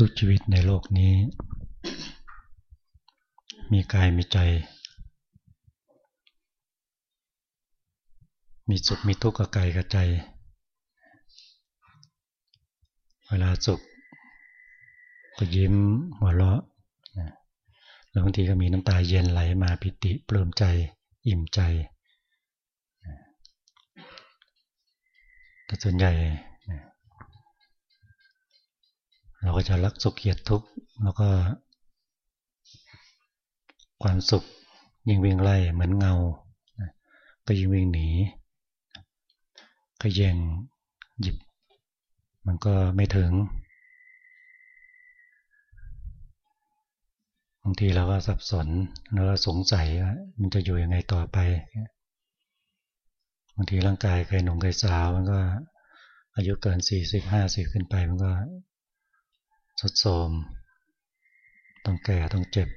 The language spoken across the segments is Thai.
ทุกๆชีวิตในโลกนี้ มีกายมีใจ มีสุขมีทุกข์กับกายกับใจ เวลาสุขก็ยิ้มหัวเราะแล้วบางทีก็มีน้ำตาเย็นไหลมาปิติปลื้มใจอิ่มใจแต่ส่วนใหญ่ เราก็จะรักสุขเกียรติทุกข์แล้วก็ ความสุขยิ่งวิ่งไล่เหมือนเงา ก็ยิ่งวิ่งหนีก็แย่งหยิบ มันก็ไม่ถึงบางทีเราก็สับสนแล้วก็สงสัยว่ามันจะอยู่ยังไงต่อไปบางทีร่างกายเคยหนุ่มเคยสาว มันก็อายุเกินสี่สิบห้าสิบขึ้นไป มันก็ ทดโทมต้องแก่ต้องเจ็บ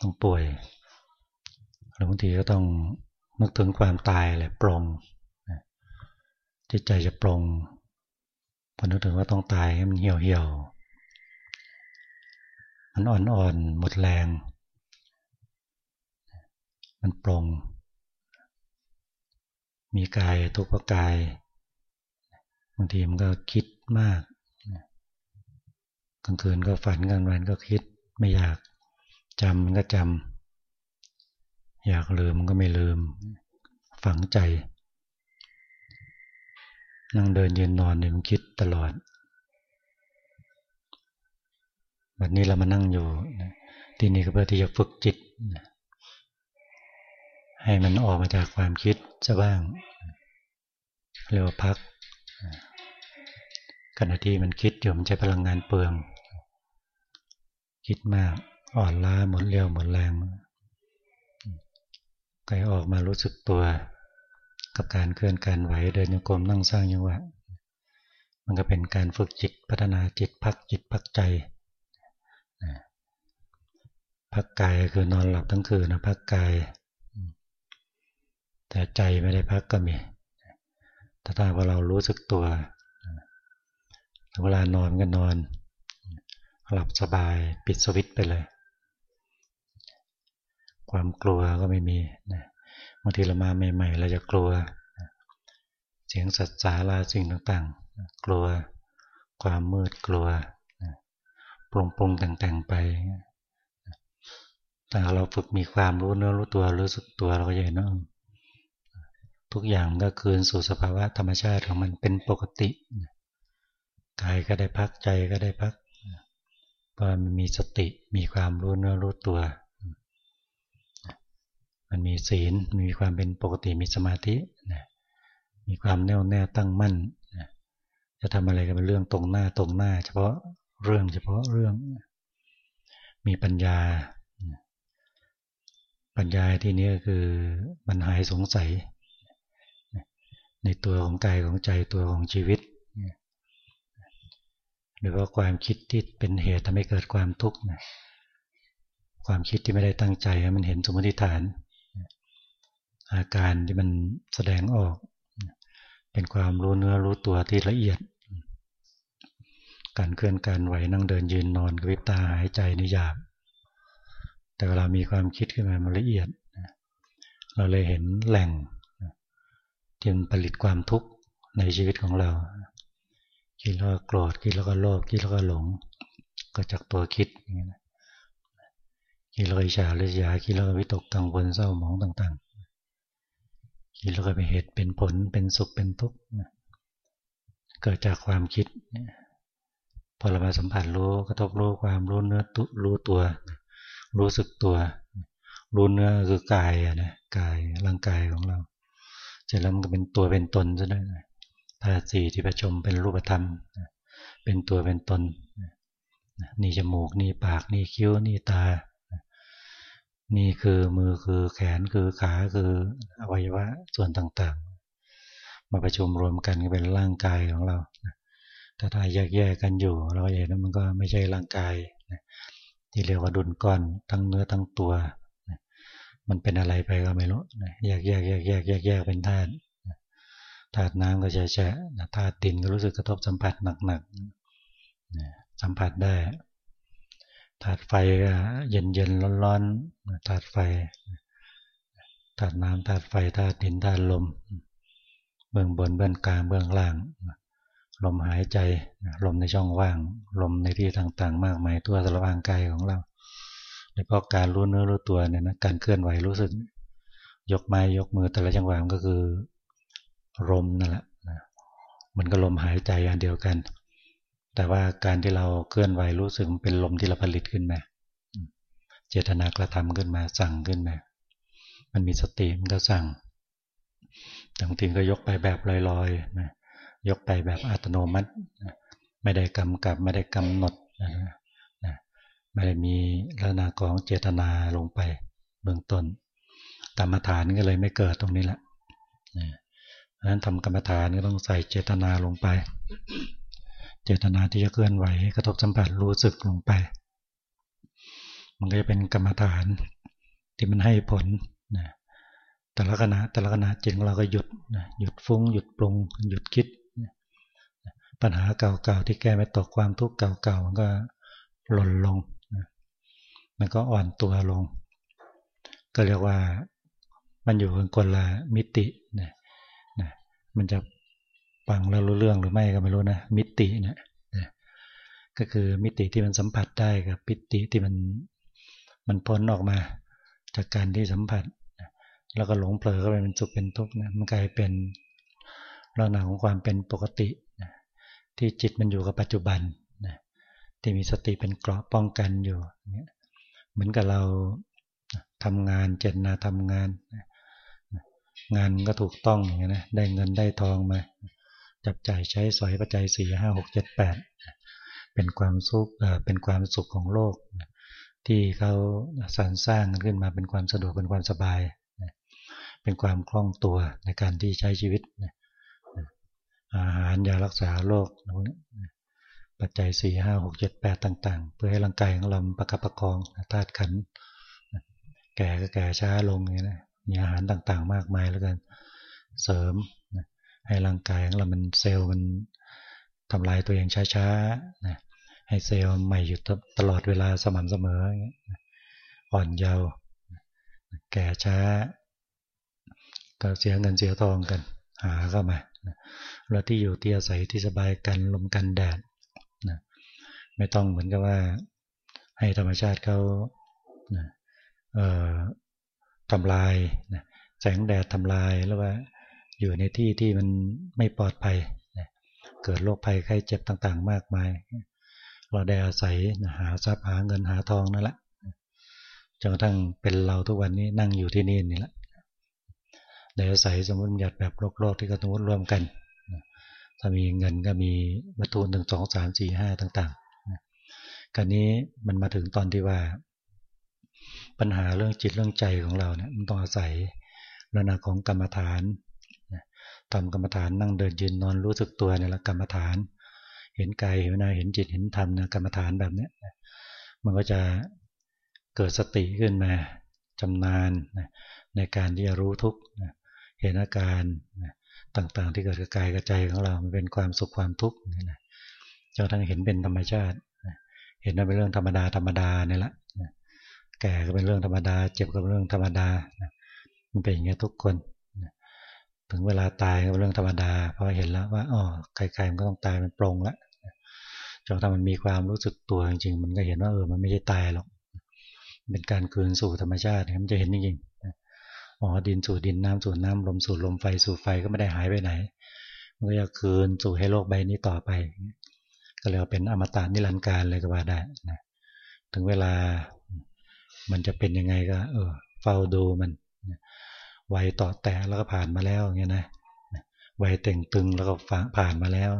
ต้องป่วยหรือบางทีก็ต้องนึกถึงความตายแหละปรงจิตใจจะปรงพอนึกถึงว่าต้องตายให้มันเหี่ยวเหี่ยวมันอ่อนๆหมดแรง มันปรงมีกายทุกข์กายบางทีมันก็คิดมาก กลางคืนก็ฝันกลางวันก็คิด ไม่อยากจำมันก็จำอยากลืมมันก็ไม่ลืม ฝังใจ นั่งเดินยืนนอนเนี่ยมันคิดตลอดวันนี้เรามานั่งอยู่ที่นี่ก็เพื่อที่จะฝึกจิต ให้มันออกมาจากความคิดจะบ้างเรียกว่าพักขณะที่มันคิดอยู่มันใช้พลังงานเปลือง คิดมากอ่อนล้าหมดเรี่ยวหมดแรงไกออกมารู้สึกตัวกับการเคลื่อนการไหวเดินโยกมนั่งสร้างยังวะมันก็เป็นการฝึกจิตพัฒนาจิตพักจิตพักใจพักกายคือนอนหลับทั้งคืนนะพักกาย แต่ใจไม่ได้พักก็มีแต่ถ้าว่าเรารู้สึกตัวเวลานอนก็นอน หลับสบายปิดสวิตไปเลย ความกลัวก็ไม่มีนะบางทีเรามาใหม่ๆ เราจะกลัว เสียงสัตว์สาราสิ่งต่างๆ กลัวความมืดกลัวปรุงปรุงแต่งๆไป แต่เราฝึกมีความรู้เนื้อรู้ตัวรู้สึกตัวเราก็จะเห็นว่าทุกอย่างก็คืนสู่สภาวะธรรมชาติของมันเป็นปกติ กายก็ได้พักใจก็ได้พัก พอมันมีสติมีความรู้เนื้อรู้ตัว มันมีศีลมีความเป็นปกติมีสมาธิมีความแน่วแน่ตั้งมั่นจะทำอะไรก็เป็นเรื่องตรงหน้าตรงหน้า เฉพาะเรื่องเฉพาะเรื่อง มีปัญญา ปัญญาที่นี้คือมันหายสงสัย ในตัวของกายของใจตัวของชีวิต หรือว่าความคิดที่เป็นเหตุทำให้เกิดความทุกข์นะความคิดที่ไม่ได้ตั้งใจมันเห็นสมมติฐาน อาการที่มันแสดงออก เป็นความรู้เนื้อรู้ตัวที่ละเอียด การเคลื่อนการไหวนั่งเดินยืนนอนกระพริบตาหายใจนิยามแต่เวลามีความคิดขึ้นมามันละเอียด เราเลยเห็นแหล่งที่มันผลิตความทุกข์ในชีวิตของเรา คิดแล้วก็โกรธคิดแล้วก็โลภคิดแล้วก็หลงก็จากตัวคิดอย่างนี้นะคิดแล้วก็อิจฉาริษยาคิดแล้วก็วิตกกังวลเศร้าหมองต่างๆคิดแล้วก็เป็นเหตุเป็นผลเป็นสุขเป็นทุกข์เกิดจากความคิดพอเรามาสัมผัสรู้กระทบรู้ความรู้เนื้อตุรู้ตัว รู้สึกตัวรู้เนื้อคือกายอะนะกายร่างกายของเราเสร็จแล้วมันก็เป็นตัวเป็นตนซะได้ ธาตุสี่ที่ประชมเป็นรูปธรรม เป็นตัวเป็นตน นี่จมูก นี่ปาก นี่คิ้ว นี่ตา นี่คือมือคือแขนคือขาคืออวัยวะส่วนต่างๆ มาประชุมรวมกันก็เป็นร่างกายของเราแต่ถ้าแยกแยกกันอยู่ เราเห็นว่ามันก็ไม่ใช่ร่างกายที่เรียกว่าดุลก้อนทั้งเนื้อทั้งตัว มันเป็นอะไรไปก็ไม่รู้แยกแยกแยกแยกแยกแยกเป็นธาตุ ธาตุน้ำก็จะแฉะธาตุดินก็รู้สึกกระทบสัมผัสหนักๆสัมผัสได้ถาดไฟก็เย็นเย็นร้อนร้อนถาดไฟธาตุน้ำธาตุไฟธาตุดินธาตุลม เบื้องบนเบื้องกลางเบื้องล่าง ลมหายใจลมในช่องว่าง ลมในที่ต่างๆ มากมายทั่วสารพางกายของเราโดยเฉพาะการรู้เนื้อรู้ตัวเนี่ยนะการเคลื่อนไหวรู้สึก ยกไม้ยกมือแต่ละจังหวะก็คือ ลมนั่นแหละมันก็ลมหายใจอันเดียวกัน แต่ว่าการที่เราเคลื่อนไหวรู้สึกมันเป็นลมที่เราผลิตขึ้นมาเจตนากระทำขึ้นมาสั่งขึ้นมา มันมีสติมันก็สั่งบางทีก็ยกไปแบบลอยๆนะยกไปแบบอัตโนมัติ ไม่ได้กำกับไม่ได้กำหนดนะนะไม่ได้มีลักษณะของเจตนาลงไปเบื้องต้นกรรมฐานก็เลยไม่เกิดตรงนี้แหละนะ นั้นทำกรรมฐานก็ต้องใส่เจตนาลงไป เจตนาที่จะเคลื่อนไหวกระทบสัมผัสรู้สึกลงไป มันก็จะเป็นกรรมฐานที่มันให้ผลนะแต่ละขณะแต่ละขณะจิตของเราก็หยุดนะหยุดฟุ้งหยุดปรุง หยุดคิดนะปัญหาเก่าๆที่แก้ไม่ตกความทุกข์เก่าๆมันก็หล่นลงนะมันก็อ่อนตัวลง ก็เรียกว่ามันอยู่เป็นคนละมิตินะ มันจะฟังแล้วรู้เรื่องหรือไม่ก็ไม่รู้นะ มิตินะนะก็คือมิติที่มันสัมผัสได้กับปิติที่มันมันพ้นออกมา จากการที่สัมผัส แล้วก็หลงเผลอก็ไปเป็นสุขเป็นทุกข์นะมันกลายเป็นลักษณะของความเป็นปกตินะที่จิตมันอยู่กับปัจจุบันนะที่มีสติเป็นเกราะป้องกันอยู่ เหมือนกับเราทำงานเจตนาทำงาน งานก็ถูกต้องอย่างนี้นะได้เงินได้ทองมา จับจ่ายใช้สอยปัจจัยสี่ห้าหกเจ็ดแปดเป็นความสุขเป็นความสุขของโลก ที่เขาสรรสร้างขึ้นมาเป็นความสะดวกเป็นความสบายเป็นความคล่องตัวในการที่ใช้ชีวิตอาหารยารักษาโรคปัจจัยสี่ห้าหกเจ็ดแปดต่าง ๆ เพื่อให้ร่างกายของเราประคับประคองธาตุขันแก่ก็แก่ช้าลงอย่างนี้นะ มีอาหารต่างๆ มากมายแล้วกันเสริมให้ร่างกายของเรามันเซลล์มันทำลายตัวเองช้าๆนะให้เซลล์ใหม่อยู่ตลอดเวลาสม่ำเสมออ่อนเยาว์แก่ช้า ก็เสียเงินเสียทองกัน หาเข้ามาแล้วที่อยู่ที่อาศัยที่สบายกันลมกันแดดนะไม่ต้องเหมือนกับว่า ให้ธรรมชาติเขาเทำลายนะแสงแดดทำลายแล้วว่าอยู่ในที่ที่มันไม่ปลอดภัยเกิดโรคภัยไข้เจ็บต่างๆ มากมาย เราได้อาศัยหาทรัพย์หาเงินหาทองนั่นแหละจนกระทั่งเป็นเราทุกวันนี้นั่งอยู่ที่นี่นี่แหละได้อาศัยสมมติหยัดแบบโลกโลกที่กระตุ้นร่วมกันถ้ามีเงินก็มีวัตถุหนึ่งสองสามสี่ห้าต่างๆการนี้มันมาถึงตอนที่ว่า ปัญหาเรื่องจิตเรื่องใจของเราเนี่ยมันต้องอาศัยระนาของกรรมฐานทำกรรมฐานนั่งเดินยืนนอนรู้สึกตัวเนี่ยละกรรมฐาน เห็นกายเห็นนาเห็นจิตเห็นธรรมนะกรรมฐานแบบนี้มันก็จะเกิดสติขึ้นมาจำนานในการที่จะรู้ทุกเห็นอาการต่างๆ ที่เกิดกับกายกับใจของเรา มันเป็นความสุขความทุกข์นะจนทั้งเห็นเป็นธรรมชาติ เห็นว่าเป็นเรื่องธรรมดาธรรมดาเนี่ยแหละ แก่ก็เป็นเรื่องธรรมดา เจ็บก็เป็นเรื่องธรรมดามันเป็นอย่างนี้ทุกคนถึงเวลาตายก็เป็นเรื่องธรรมดาเพราะเห็นแล้วว่าอ๋อใครๆมันก็ต้องตายมันปรงแล้วจนถ้ามันมีความรู้สึกตัวจริงๆมันก็เห็นว่าเออมันไม่ใช่ตายหรอกเป็นการคืนสู่ธรรมชาติมันจะเห็นจริงๆอ๋อดินสู่ดินน้ำสู่น้ำลมสู่ลมไฟสู่ไฟก็ไม่ได้หายไปไหน มันก็จะคืนสู่ให้โลกใบนี้ต่อไป ก็เลยเป็นอมตะนิรันดร์การเลยก็ว่าได้นะถึงเวลา มันจะเป็นยังไงก็ เออ เฝ้าดูมันไวต่อแต่แล้วก็ผ่านมาแล้วเงี้ยนะไวเต่งตึงแล้วก็ผ่านมาแล้ว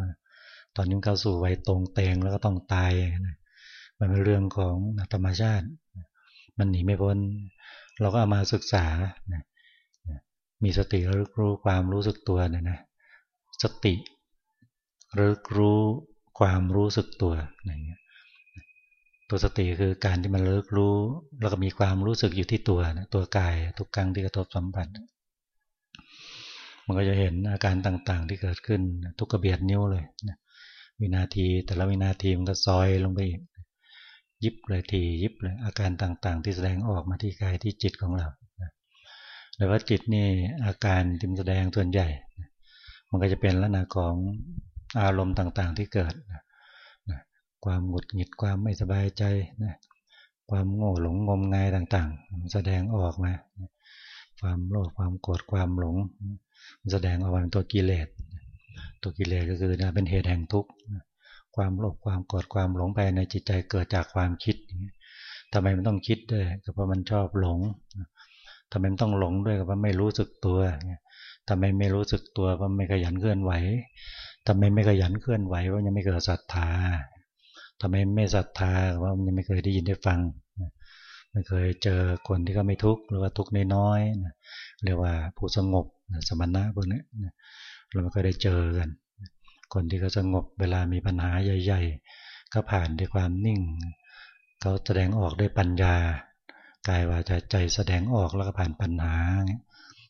ตอนนี้เข้าสู่วัยตรงเตงแล้วก็ต้องตายนะมันเป็นเรื่องของธรรมชาติ มันหนีไม่พ้น เราก็เอามาศึกษานะมีสติรู้รู้ความรู้สึกตัวเนี่ยนะ สติรู้รู้ความรู้สึกตัวอย่างเงี้ย ตัวสติคือการที่มันเลิกรู้ แล้วก็มีความรู้สึกอยู่ที่ตัวนะตัวกายทุกครั้งที่กระทบสัมผัสมันก็จะเห็นอาการต่างๆ ที่เกิดขึ้นทุกกระเบียดนิ้วเลยนะวินาที แต่ละวินาทีมันก็ซอยลงไปอีกยิบเลยทียิบเลยอาการต่างๆ ที่แสดงออกมาที่กายที่จิตของเราหรือว่าจิตนี่อาการที่แสดงส่วนใหญ่ มันก็จะเป็นลักษณะของอารมณ์ต่างๆ ที่เกิด ความหงุดหงิดความไม่สบายใจนะความโง่หลงงมงายต่างๆ แสดงออกมา ความโลภความโกรธความหลง แสดงออกมาเป็นตัวกิเลส ตัวกิเลสก็คือนะเป็นเหตุแห่งทุกข์ ความโลภความโกรธความหลงไปในจิตใจเกิดจากความคิดทำไมมันต้องคิดด้วยก็เพราะมันชอบหลงทำไมมันต้องหลงด้วยก็เพราะไม่รู้สึกตัวทำไมไม่รู้สึกตัวเพราะไม่ขยันเคลื่อนไหวทำไมไม่ขยันเคลื่อนไหวเพราะยังไม่เกิดศรัทธา ทำไมไม่ศรัทธาว่ามันยังไม่เคยได้ยินได้ฟังไม่เคยเจอคนที่ก็ไม่ทุกข์หรือว่าทุกข์น้อยๆเรียกว่าผู้สงบสมณะพวกนี้เราไม่เคยได้เจอกัน คนที่เขาสงบเวลามีปัญหาใหญ่ ๆ ก็ผ่านด้วยความนิ่งเขาแสดงออกด้วยปัญญากายว่าจะใจแสดงออกแล้วก็ผ่านปัญหา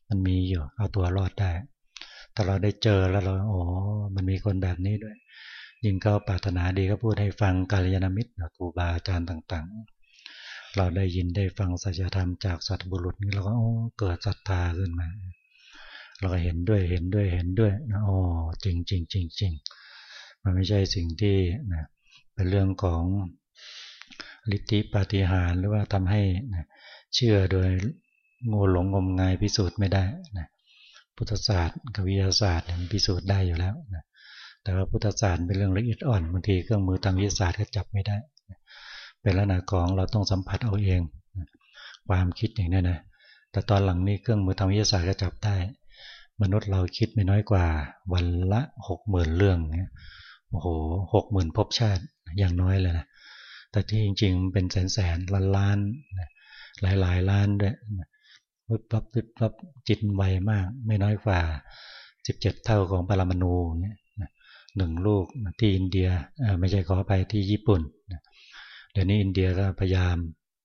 มันมีอยู่เอาตัวรอดได้แต่เราได้เจอแล้วเราโอ้มันมีคนแบบนี้ด้วย ยิ่งเขาปรารถนาดีก็พูดให้ฟังกาลยานมิตรครูบาอาจารย์ต่าง ๆ เราได้ยินได้ฟังสัจธรรมจากสัตบุรุษนี่เราก็เกิดศรัทธาขึ้นมา เราก็เห็นด้วยเห็นด้วยเห็นด้วยนะอ๋อจริงจริงจริงจริงมันไม่ใช่สิ่งที่นะเป็นเรื่องของฤทธิปาฏิหาริย์หรือว่าทำให้เชื่อโดยโง่หลงงมงายพิสูจน์ไม่ได้นะพุทธศาสตร์กับวิทยาศาสตร์มันพิสูจน์ได้อยู่แล้วนะ แต่ว่าพุทธศาสตร์เป็นเรื่องละเอียดอ่อนบางทีเครื่องมือทางวิทยาศาสตร์ก็จับไม่ได้ เป็นลักษณะของเราต้องสัมผัสเอาเอง ความคิดอย่างนี้นะแต่ตอนหลังนี้เครื่องมือทางวิทยาศาสตร์ก็จับได้ มนุษย์เราคิดไม่น้อยกว่า วันละหกหมื่นเรื่องโอ้โหหกหมื่นภพชาติอย่างน้อยเลยนะแต่ที่จริงๆ เป็นแสนแสนล้านล้านหลายหลายล้านด้วยวิบวับวิบวับจิตไวมาก ไม่น้อยกว่า17เท่าของปรมาณูเนี่ย หนึ่งลูกที่อินเดียไม่ใช่ขอไปที่ญี่ปุ่นเดี๋ยวนี้อินเดียก็พยายาม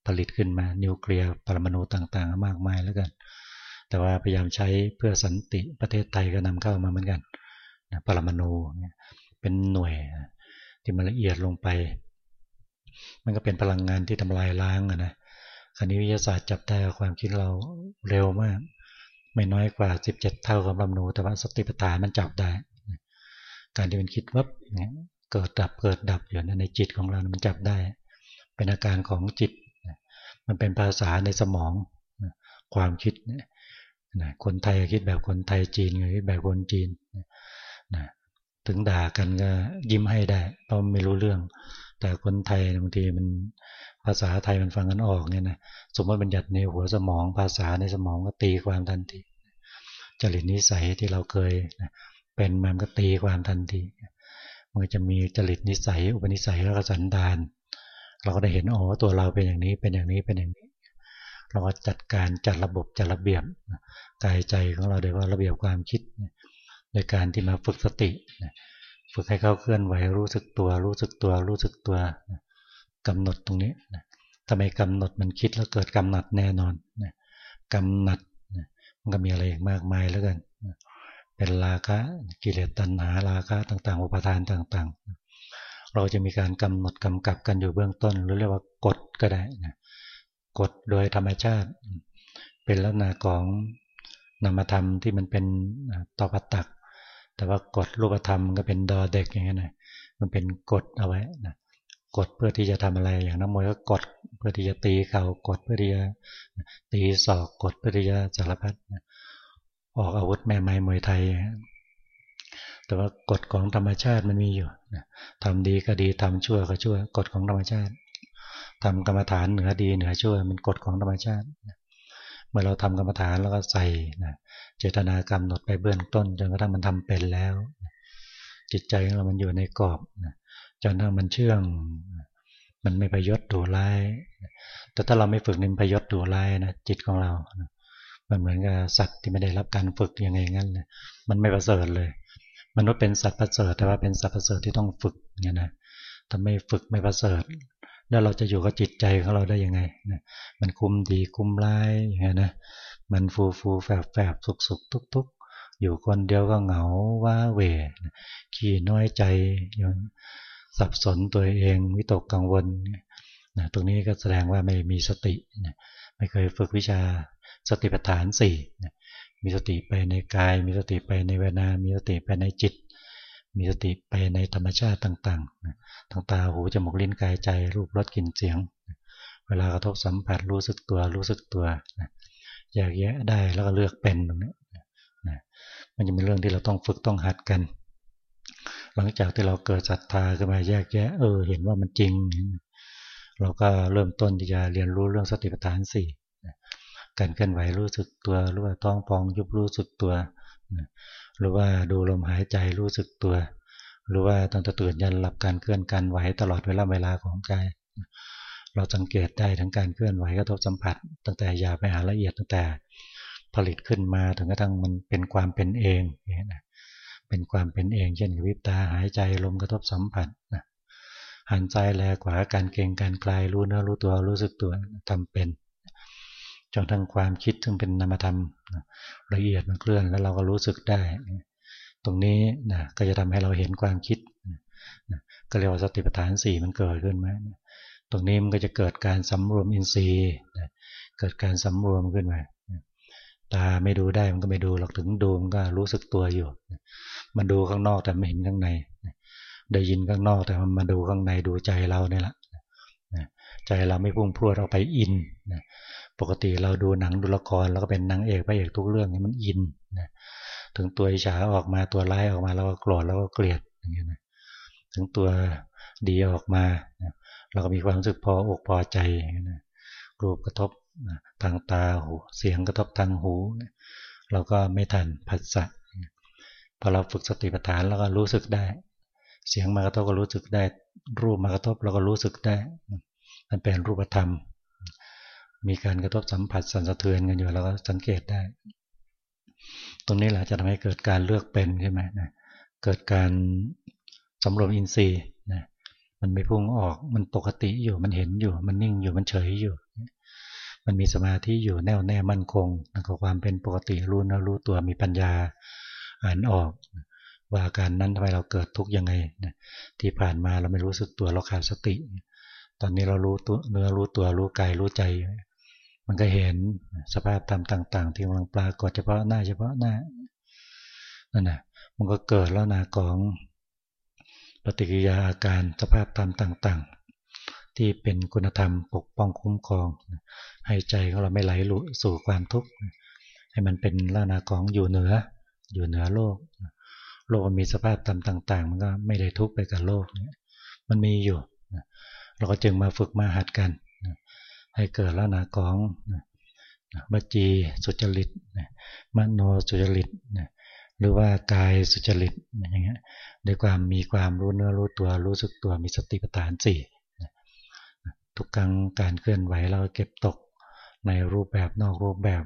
ผลิตขึ้นมานิวเคลียร์ปรมาณูต่างๆ มากมายแล้วกัน แต่ว่าพยายามใช้เพื่อสันติประเทศไทยก็นำเข้ามาเหมือนกันปรมาณูเป็นหน่วยที่มันละเอียดลงไป มันก็เป็นพลังงานที่ทำลายล้างอะนะคณิวิทยาศาสตร์จับได้ความคิดเราเร็วมาก ไม่น้อยกว่า 17 เท่ากับลำนูแต่ว่าสติปัฏฐานมันจับได้ การที่มันคิดวับเนี่ยเกิดดับเกิดดับอยู่ในจิตของเรา มันจับได้ เป็นอาการของจิต มันเป็นภาษาในสมอง ความคิดคนไทยคิดแบบคนไทยจีนคิดแบบคนจีน ถึงด่ากันก็ยิ้มให้ได้เพราะไม่รู้เรื่อง แต่คนไทยบางทีมันภาษาไทยมันฟังกันออกเนี่ยนะ สมมติบัญญัติในหัวสมอง ภาษาในสมองก็ตีความทันที จริตนิสัยที่เราเคย เป็นมันก็ตีความทันทีมันจะมีจริตนิสัย อุปนิสัยแล้วก็สันดาน เราก็ได้เห็นอ๋อตัวเราเป็นอย่างนี้เป็นอย่างนี้เป็นอย่างนี้ เราก็จัดการจัดระบบจัดระเบียบกายใจของเราโดยว่าระเบียบความคิดโดยการที่มาฝึกสติฝึกให้เขาเคลื่อนไหวรู้สึกตัว รู้สึกตัว รู้สึกตัวกำหนดตรงนี้ทำไมกำหนดมันคิดแล้วเกิดกำหนัดแน่นอนกำหนัดมันก็มีอะไรอีกมากมายแล้วกัน เป็นราคะกิเลสตัณหาราคะต่าง ๆ อุปทานต่าง ๆ เราจะมีการกำหนดกำกับกันอยู่เบื้องต้น หรือเรียกว่ากฎก็ได้นะกฎโดยธรรมชาติ เป็นลักษณะของนามธรรมที่มันเป็นตอปตัก แต่ว่ากฎรูปธรรมก็เป็นดอเด็กอย่างนี้ยนะมันเป็นกฎเอาไว้นะกฎเพื่อที่จะทำอะไรอย่างนักมวยก็กฎเพื่อที่จะตีเขากฎเพื่อที่จะตีศอกกฎเพื่อที่จะสารพัด ออกอาวุธแม่ไม้มวยไทย แต่ว่ากฎของธรรมชาติมันมีอยู่ทำดีก็ดีทำชั่วก็ชั่วกฎของธรรมชาติทำกรรมฐานเหนือดีเหนือชั่วมันกฎของธรรมชาติเมื่อเราทำกรรมฐานแล้วก็ใส่นะเจตนากรรมหนดไปเบื้องต้นจนกระทั่งมันทำเป็นแล้ว จิตใจของเรามันอยู่ในกรอบนะจนกระทั่งมันเชื่อง มันไม่พยศดูร้ายแต่ถ้าเราไม่ฝึกนิมพยศดูร้ายนะจิตของเรา มันเหมือนกับสัตว์ที่ไม่ได้รับการฝึกยังไงงั้นเลยมันไม่ประเสริฐเลย มนุษย์เป็นสัตว์ประเสริฐแต่ว่าเป็นสัตว์ประเสริฐที่ต้องฝึกเนี่ยนะถ้าไม่ฝึกไม่ประเสริฐ แล้วเราจะอยู่กับจิตใจของเราได้ยังไงนะมันคุมดีคุมร้ายอย่างเงี้ยนะมันฟูฟูแฝบแฝบสุกสุกทุกทุกอยู่คนเดียวก็เหงาว้าเวขี้น้อยใจสับสนตัวเองวิตกกังวลนะตรงนี้ก็แสดงว่าไม่มีสตินะไม่เคยฝึกวิชา สติปัฏฐานสี่มีสติไปในกาย มีสติไปในเวนา มีสติไปในจิต มีสติไปในธรรมชาติต่างๆทางตาหูจมูกลิ้นกายใจรูปรสกลิ่นเสียง เวลากระทบสัมผัสรู้สึกตัวรู้สึกตัวนะแยกแยะได้แล้วก็เลือกเป็นตรงนี้มันจะเป็นเรื่องที่เราต้องฝึกต้องหัดกัน หลังจากที่เราเกิดศรัทธาขึ้นมาแยกแยะเออ เห็นว่ามันจริง เราก็เริ่มต้นที่จะเรียนรู้เรื่องสติปัฏฐานสี่ การเคลื่อนไหวรู้สึกตัวหรือว่าท้องพองยุบรู้สึกตัว หรือว่าดูลมหายใจรู้สึกตัว หรือว่าตั้งแต่ตื่นยันหลับการเคลื่อนการไหวตลอดเวลาเวลาของกายเราสังเกตได้ทั้งการเคลื่อนไหวกระทบสัมผัส ตั้งแต่หยาบไปหาละเอียดตั้งแต่ผลิตขึ้นมาถึงกระทั่งมันเป็นความเป็นเองนะเป็นความเป็นเอง เช่นวิบตาหายใจลมกระทบสัมผัสนะหันซ้ายแลขวาการเก่งการคลายรู้เนื้อรู้ตัวรู้สึกตัวทำเป็น จนทั้งความคิดซึ่งเป็นนามธรรมละเอียดมันเคลื่อนแล้วเราก็รู้สึกได้ ตรงนี้นะก็จะทำให้เราเห็นความคิดนะก็เรียกว่าสติปัฏฐานสี่มันเกิดขึ้นไหมตรงนี้มันก็จะเกิดการสำรวมอินทรีย์เกิดการสำรวมขึ้นมาตาไม่ดูได้มันก็ไม่ดูหรอกถึงดูมันก็รู้สึกตัวอยู่มันดูข้างนอกแต่ไม่เห็นข้างในได้ยินข้างนอกแต่มันมาดูข้างในดูใจเราเนี่ยแหละใจเราไม่พุ่งพรวดออกไปอิน ปกติเราดูหนังดูละครแล้วก็เป็นนางเอกพระเอกทุกเรื่องนี่มันอินนะถึงตัวอิจฉาออกมาตัวร้ายออกมาเราก็โกรธแล้วก็เกลียดอย่างเงี้ยนะถึงตัวดีออกมาเราก็มีความรู้สึกพออกพอใจนะรูปกระทบทางตาหูเสียงกระทบทางหู เราก็ไม่ทันผัสสะพอเราฝึกสติปัฏฐานแล้วก็รู้สึกได้ เสียงมากระทบก็รู้สึกได้ รูปมากระทบเราก็รู้สึกได้ มันเป็นรูปธรรม มีการกระทบสัมผัสสั่นสะเทือนกันอยู่เราก็สังเกตได้ ตรงนี้แหละจะทำให้เกิดการเลือกเป็นใช่ไหมนะเกิดการสำรวมอินทรีย์นะมันไม่พุ่งออกมันปกติอยู่มันเห็นอยู่ มันนิ่งอยู่มันเฉยอยู่ มันมีสมาธิอยู่แน่วแน่มั่นคงแล้วก็ความเป็นปกติรู้นะรู้ตัวมีปัญญาอ่านออกว่าการนั้นทำไมเราเกิดทุกข์ยังไงที่ผ่านมาเราไม่รู้สึกตัวเราขาดสติ ตอนนี้เรารู้ตัวเนื้อรู้ตัวรู้กายรู้ใจ มันก็เห็นสภาพธรรมต่าง ๆ ที่กำลังปรากฏเฉพาะหน้าเฉพาะหน้านั่นนะมันก็เกิดแล้วนาของปฏิกิริยาอาการสภาพธรรมต่าง ๆ ที่เป็นคุณธรรมปกป้องคุ้มครอง ให้ใจของเราไม่ไหลลุสู่ความทุกข์ให้มันเป็นลักษณะของอยู่เหนือ อยู่เหนือโลก โลกมีสภาพธรรมต่าง ๆ มันก็ไม่ได้ทุกข์ไปกับโลกมันมีอยู่เราก็จึงมาฝึกมาหัดกัน ให้เกิดลักษณะของวจีสุจริตมโนสุจริตหรือว่ากายสุจริตอย่างเงี้ยด้วยความมีความรู้เนื้อรู้ตัวรู้สึกตัวมีสติปัฏฐานสี่ทุกครั้งการเคลื่อนไหวเราเก็บตกในรูปแบบนอกรูปแบบ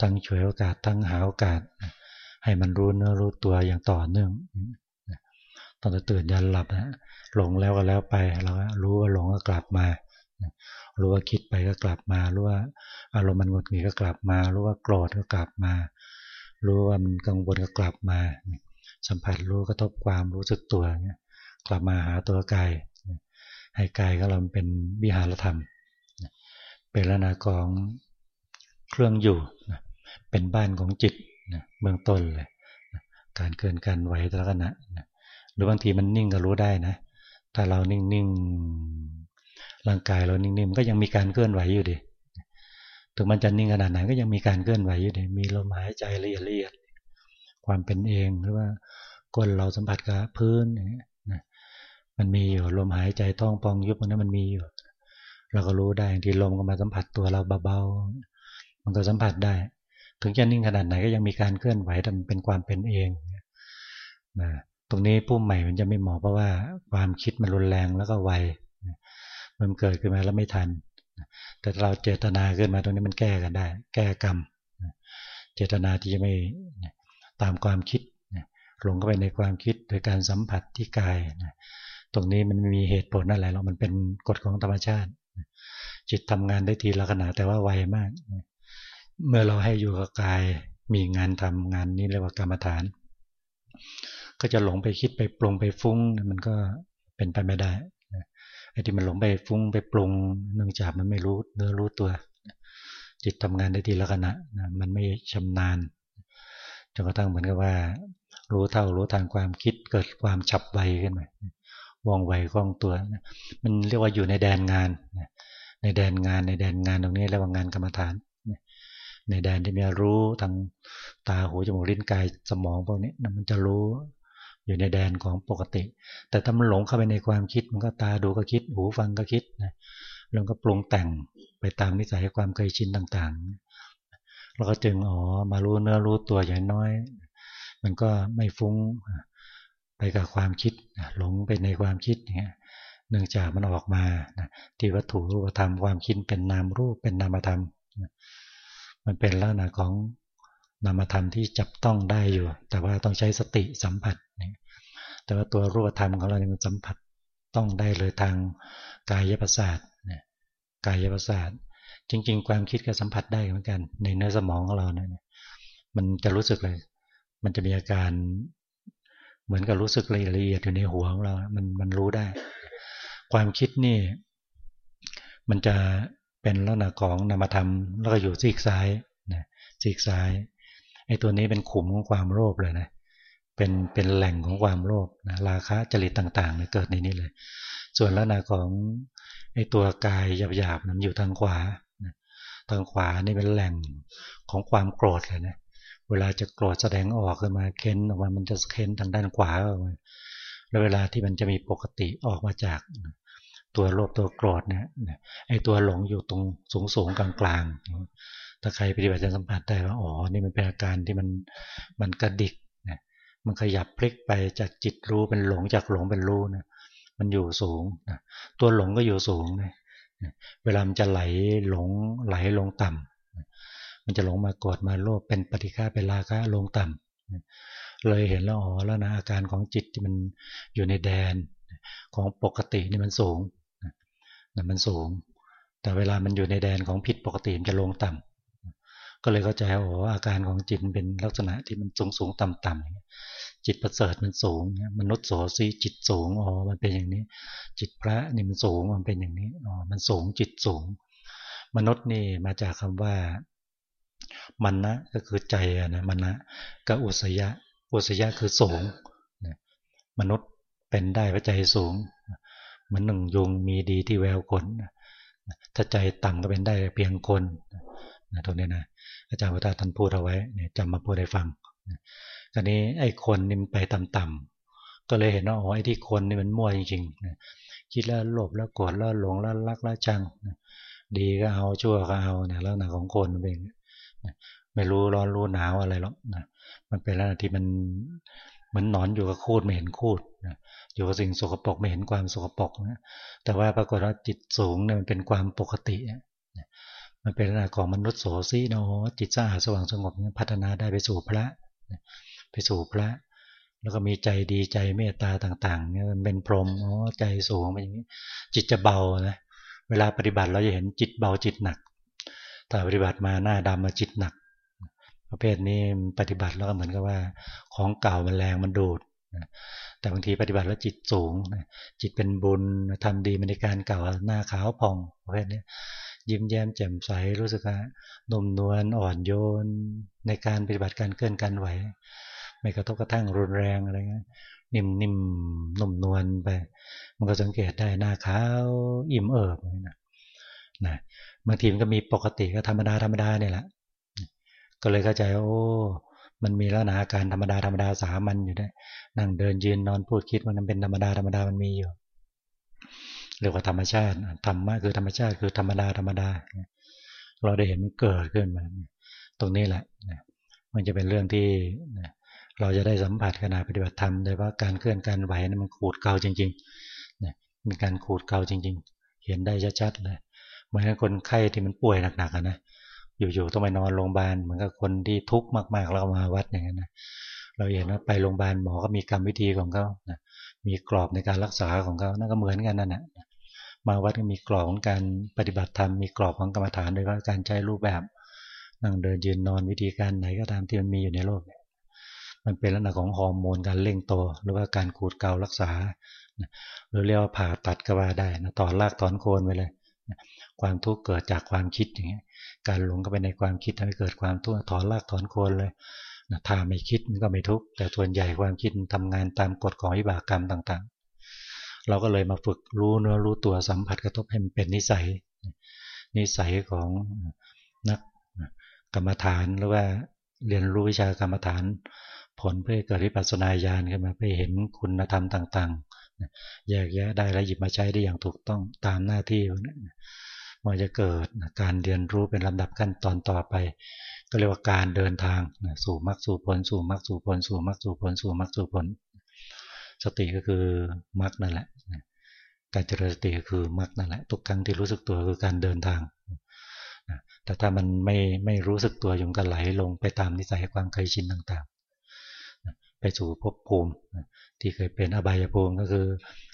ทั้งช่วยโอกาสทั้งหาโอกาส ให้มันรู้เนื้อรู้ตัวอย่างต่อเนื่องตอนตื่นยันหลับนะหลงแล้วก็แล้วไปเรารู้ว่าหลงก็กลับมา รู้ว่าคิดไปก็กลับมา รู้ว่าอารมณ์มันหงุดหงิดก็กลับมา รู้ว่าโกรธก็กลับมา รู้ว่ามันกังวลก็กลับมา สัมผัสรู้กระทบความรู้สึกตัวเนี่ยกลับมาหาตัวกาย ให้กายของเราเป็นวิหารธรรม เป็นลักษณะของเครื่องอยู่ เป็นบ้านของจิตเบื้องต้นเลย การเคลื่อนการไหวแต่ละขณะหรือบางทีมันนิ่งก็รู้ได้นะ ถ้าเรานิ่งๆ ร่างกายเรานิ่งๆมันก็ยังมีการเคลื่อนไหวอยู่ดิถึงมันจะนิ่งขนาดไหนก็ยังมีการเคลื่อนไหวอยู่เลยมีลมหายใจละเอียดละเอียดความเป็นเองหรือว่าก้นเราสัมผัสกับพื้นอย่างเงี้ยมันมีอยู่ลมหายใจท้องปองยุบนั้นมันมีอยู่ เราก็รู้ได้ที่ลมก็มาสัมผัสตัวเราเบาๆมันก็สัมผัสได้ ถึงจะนิ่งขนาดไหนก็ยังมีการเคลื่อนไหวแต่มันเป็นความเป็นเองนะตรงนี้ผู้ใหม่มันจะไม่เหมาะเพราะว่าความคิดมันรุนแรงแล้วก็ไว มันเกิดขึ้นมาแล้วไม่ทัน แต่เราเจตนาขึ้นมาตรงนี้มันแก้กันได้ แก้กรรม เจตนาที่จะไม่ตามความคิดหลงเข้าไปในความคิดโดยการสัมผัสที่กายตรงนี้มันมีเหตุผลอะไรหรอกมันเป็นกฎของธรรมชาติ จิตทำงานได้ทีละขณะแต่ว่าไวมาก เมื่อเราให้อยู่กับกายมีงานทำงานนี้เรียกว่ากรรมฐาน ก็จะหลงไปคิดไปปรุงไปฟุ้งมันก็เป็นไปไม่ได้ ไอ้ที่มันหลงไปฟุ้งไปปรุง เนื่องจากมันไม่รู้เนื้อรู้ตัว จิตทำงานได้ทีละขณะนะมันไม่ชำนาญจนกระทั่งเหมือนกับว่า รู้เท่ารู้ทางความคิดเกิดความฉับไวขึ้นมาว่องไวคล่องตัว มันเรียกว่าอยู่ในแดนงาน ในแดนงานในแดนงานตรงนี้เรียกว่างานกรรมฐาน ในแดนที่มีรู้ทางตาหูจมูกลิ้นกายสมองพวกนี้มันจะรู้ อยู่ในแดนของปกติ แต่ถ้ามันหลงเข้าไปในความคิด มันก็ตาดูก็คิด หูฟังก็คิดนะแล้วก็ปรุงแต่งไปตามนิสัยความเคยชินต่างๆแล้วก็จึงอ๋อมารู้เนื้อรู้ตัวอย่างน้อย มันก็ไม่ฟุ้งไปกับความคิดหลงไปในความคิดเงี้ยเนื่องจากมันออกมาที่วัตถุรูปธรรมความคิดเป็นนามรูปเป็นนามธรรมมันเป็นลักษณะของ นามธรรมที่จับต้องได้อยู่ แต่ว่าต้องใช้สติสัมผัส แต่ว่าตัวรูปธรรมของเราเนี่ยมันสัมผัสต้องได้เลยทางกายประสาทกายประสาทจริง ๆ ความคิดก็สัมผัสได้เหมือนกัน ในเนื้อสมองของเราเนี่ยมันจะรู้สึกเลย มันจะมีอาการเหมือนกับรู้สึกละเอียดอยู่ในหัวของเรา มันมันรู้ได้ ความคิดนี่ มันจะเป็นลักษณะของนามธรรมแล้วก็อยู่ซีกซ้ายนะซีกซ้าย อ้ตัวนี้เป็นขุมของความโลภเลยนะเป็นเป็นแหล่งของความโลภนะราคะจริตต่างๆเนี่ยเกิดในนี้เลย ส่วนลักษณะของไอ้ตัวกายหยาบๆมันอยู่ทางขวาทางขวานี่เป็นแหล่งของความโกรธเลยนะเวลาจะโกรธแสดงออกขึ้นมาเค้นออกมามันจะเค้นทางด้านขวาออกมาแล้วเวลาที่มันจะมีปกติออกมาจากตัวโลภตัวโกรธเนี่ยไอ้ตัวหลงอยู่ตรงสูงสูงกลางกลาง ถ้าใครปฏิบัติจะสัมผัสได้ว่า อ๋อ นี่มันเป็นอาการที่มันมันกระดิกนะมันขยับพลิกไปจากจิตรู้เป็นหลงจากหลงเป็นรู้นะ มันอยู่สูงนะตัวหลงก็อยู่สูงนะเวลามันจะไหลหลงไหลลงต่ำมันจะหลงมากรธมาโลภเป็นปฏิฆาเป็นราคะลงต่ำเลยเห็นแล้วอ๋อแล้วนะอาการของจิตที่มันอยู่ในแดนของปกตินี่มันสูงนะมันสูง แต่เวลามันอยู่ในแดนของผิดปกติมันจะลงต่ำ ก็เลยเข้าใจโอ้อาการของจิตเป็นลักษณะที่มันสูงสูงต่ำต่ำจิตประเสริฐมันสูงมนุษย์โสซีจิตสูงอ๋อมันเป็นอย่างนี้ จิตพระนี่มันสูงมันเป็นอย่างนี้อ๋อมันสูงจิตสูง มนุษย์นี่มาจากคำว่ามันนะก็คือใจนะมันนะกับอุสยะ อุสยะคือสูงมนุษย์เป็นได้ว่าะใจสูงเหมือนหนึ่งยุงมีดีที่แววคนถ้าใจต่ำก็เป็นได้เพียงคน นะตรงนี้นะอาจารย์วัฒท่านพูดเอาไว้เนี่ยจำมาพูดให้ฟังคราวนี้ไอ้คนนี่มันไปต่ำๆก็เลยเห็นว่าอ๋อไอ้ที่คนนี่มันมั่วจริงๆคิดแล้วโลภแล้วโกรธแล้วหลงแล้วรักแล้วจังดีก็เอาชั่วก็เอาเนี่ยลักษณะของคนเป็นไม่รู้ร้อนรู้หนาวอะไรหรอกนะมันเป็นลักษณะที่มันเหมือนนอนอยู่กับคูดไม่เห็นคูดอยู่กับสิ่งสกปรกไม่เห็นความสกปรกนะแต่ว่าปรากฏว่าจิตสูงเนี่ยมันเป็นความปกติ มันเป็นลักษณะของมนุษย์โสซีเนาะจิตสะอาดสว่างสงบพัฒนาได้ไปสู่พระ ไปสู่พระ แล้วก็มีใจดีใจเมตตาต่างๆเนี่ยเป็นพรหมอ๋อใจสูงเป็นอย่างนี้ จิตจะเบานะเวลาปฏิบัติเราจะเห็นจิตเบาจิตหนักแต่ปฏิบัติมาหน้าดำมาจิตหนัก ประเภทนี้ปฏิบัติแล้วก็เหมือนกับว่า ของเก่ามันแรงมันดูดแต่บางทีปฏิบัติแล้วจิตสูงจิตเป็นบุญทำดีในการเก่าหน้าขาวผ่องประเภทนี้ ยิ้มแย้มแจ่มใสรู้สึกนุ่มนวลอ่อนโยน ในการปฏิบัติการเคลื่อนการไหว ไม่กระทบกระทั่งรุนแรงอะไรเงี้ยนิ่มนิ่มนุ่มนวลไป มันก็สังเกตได้หน้าขาวอิ่มเอิบนะนะบางทีมันก็มีปกติก็ธรรมดาธรรมดาเนี่ยแหละ ก็เลยเข้าใจโอ้มันมีลักษณะอาการธรรมดาธรรมดาสามัญอยู่ได้นั่งเดินยืนนอนพูดคิดมันเป็นธรรมดาธรรมดามันมีอยู่ เรียกว่าธรรมชาติธรรมะคือธรรมชาติคือธรรมดาธรรมดา เราได้เห็นมันเกิดขึ้นมาตรงนี้แหละมันจะเป็นเรื่องที่เราจะได้สัมผัสขณะปฏิบัติธรรมได้ว่าการเคลื่อนการไหวนั้นมันขูดเกาจริงๆมีการขูดเกาจริง ๆ เห็นได้ชัดๆเลยเหมือนคนไข้ที่มันป่วยหนักๆนะอยู่ๆต้องไปนอนโรงพยาบาลเหมือนกับคนที่ทุกข์มากๆแล้วมาวัดอย่างนั้นนะเราเห็นว่าไปโรงพยาบาลหมอก็มีกรรมวิธีของเขานะมีกรอบในการรักษาของเขานั่นก็เหมือนกันนั่นแหละ มาวัดก็มีกรอบของการปฏิบัติธรรมมีกรอบของกรรมฐานโดยว่าการใช้รูปแบบนั่งเดินยืนนอนวิธีการไหนก็ตามที่มันมีอยู่ในโลก มันเป็นลักษณะของฮอร์โมนการเร่งโตหรือว่าการขูดเการักษา หรือเรียกว่าผ่าตัดก็ว่าได้นะต่อรากถอนโคนไปเลย ความทุกข์เกิดจากความคิดอย่างเงี้ยการหลงก็ไปในความคิดทำให้เกิดความทุกข์ถอนรากถอนโคนเลยนะถ้าไม่คิดมันก็ไม่ทุกข์แต่ส่วนใหญ่ความคิดทำงานตามกฎของวิบากกรรมต่าง เราก็เลยมาฝึกรู้เนื้อรู้ตัวสัมผัสกระทบให้มันเป็นนิสัย นิสัยของนักกรรมฐานหรือว่าเรียนรู้วิชากรรมฐาน ผลเพื่อเกิดวิปัสสนาญาณขึ้นมาเพื่อเห็นคุณธรรมต่างๆแยกแยะได้และหยิบมาใช้ได้อย่างถูกต้องตามหน้าที่มันจะเกิดการเรียนรู้เป็นลำดับขั้นตอนต่อไป ก็เรียกว่าการเดินทางสู่มรรคสู่ผลสู่มรรคสู่ผลสู่มรรคสู่ผลสู่มรรคสู่ผล สติก็คือมรรคนั่นแหละ การเจริญสติก็คือมรรคนั่นแหละ ทุกครั้งที่รู้สึกตัวคือการเดินทาง แต่ถ้ามันไม่ไม่รู้สึกตัวอยู่กันไหลลงไปตามนิสัยความเคยชินต่างๆ ไปสู่ภพภูมิที่เคยเป็นอบายภูมิก็คือ